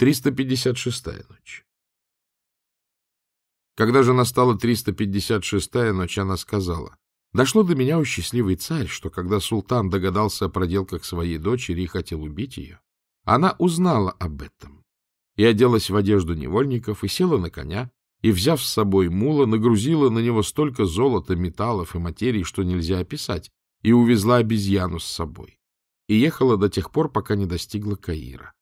356-я ночь. Когда же настала 356-я ночь, она сказала, «Дошло до меня, у счастливый царь, что когда султан догадался о проделках своей дочери и хотел убить ее, она узнала об этом и оделась в одежду невольников и села на коня, и, взяв с собой мула, нагрузила на него столько золота, металлов и материй, что нельзя описать, и увезла обезьяну с собой, и ехала до тех пор, пока не достигла Каира.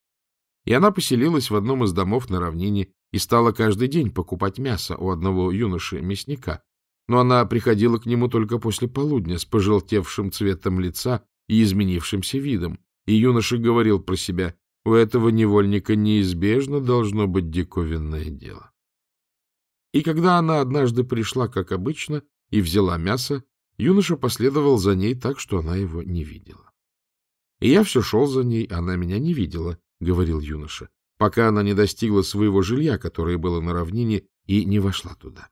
И она поселилась в одном из домов на равнине и стала каждый день покупать мясо у одного юноши-мясника. Но она приходила к нему только после полудня с пожелтевшим цветом лица и изменившимся видом, и юноша говорил про себя, у этого невольника неизбежно должно быть диковинное дело. И когда она однажды пришла, как обычно, и взяла мясо, юноша последовал за ней так, что она его не видела. И я все шел за ней, она меня не видела, — говорил юноша, пока она не достигла своего жилья, которое было на равнине, и не вошла туда.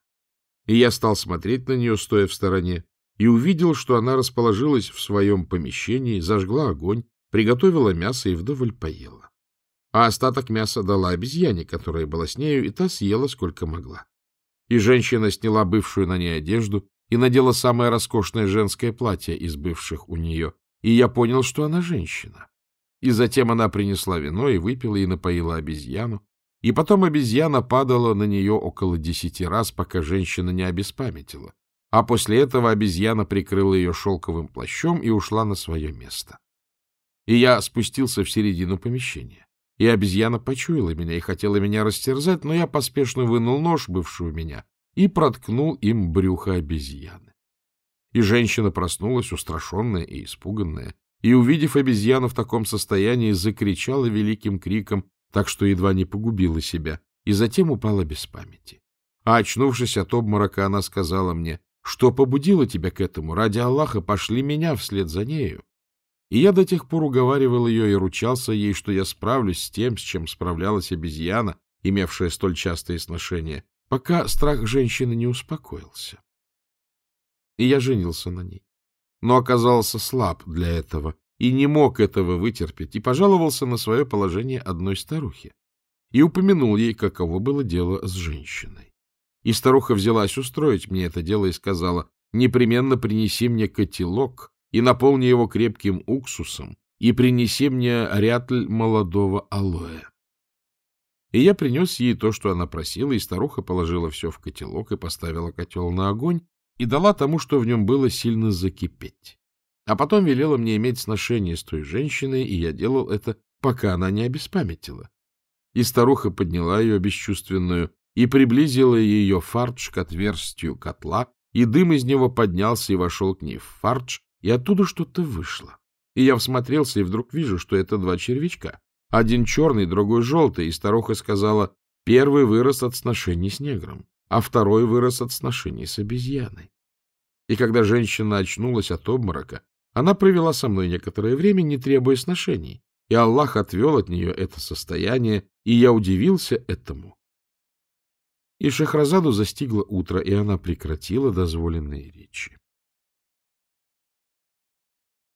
И я стал смотреть на нее, стоя в стороне, и увидел, что она расположилась в своем помещении, зажгла огонь, приготовила мясо и вдоволь поела. А остаток мяса дала обезьяне, которая была с нею, и та съела сколько могла. И женщина сняла бывшую на ней одежду и надела самое роскошное женское платье из бывших у нее, и я понял, что она женщина. И затем она принесла вино и выпила и напоила обезьяну. И потом обезьяна падала на нее около десяти раз, пока женщина не обеспамятила. А после этого обезьяна прикрыла ее шелковым плащом и ушла на свое место. И я спустился в середину помещения. И обезьяна почуяла меня и хотела меня растерзать, но я поспешно вынул нож, бывший у меня, и проткнул им брюхо обезьяны. И женщина проснулась, устрашенная и испуганная, и, увидев обезьяну в таком состоянии, закричала великим криком, так что едва не погубила себя, и затем упала без памяти. А очнувшись от обморока, она сказала мне, что побудило тебя к этому? Ради Аллаха пошли меня вслед за нею. И я до тех пор уговаривал ее и ручался ей, что я справлюсь с тем, с чем справлялась обезьяна, имевшая столь частые сношения, пока страх женщины не успокоился. И я женился на ней но оказался слаб для этого и не мог этого вытерпеть, и пожаловался на свое положение одной старухе и упомянул ей, каково было дело с женщиной. И старуха взялась устроить мне это дело и сказала, непременно принеси мне котелок и наполни его крепким уксусом, и принеси мне рятль молодого алоэ. И я принес ей то, что она просила, и старуха положила все в котелок и поставила котел на огонь, и дала тому, что в нем было, сильно закипеть. А потом велела мне иметь сношение с той женщиной, и я делал это, пока она не обеспамятила. И старуха подняла ее бесчувственную и приблизила ее фардж к отверстию котла, и дым из него поднялся и вошел к ней в фардж, и оттуда что-то вышло. И я всмотрелся, и вдруг вижу, что это два червячка. Один черный, другой желтый, и старуха сказала, первый вырос от сношений с негром а второй вырос от сношений с обезьяной. И когда женщина очнулась от обморока, она провела со мной некоторое время, не требуя сношений, и Аллах отвел от нее это состояние, и я удивился этому. И Шахразаду застигло утро, и она прекратила дозволенные речи.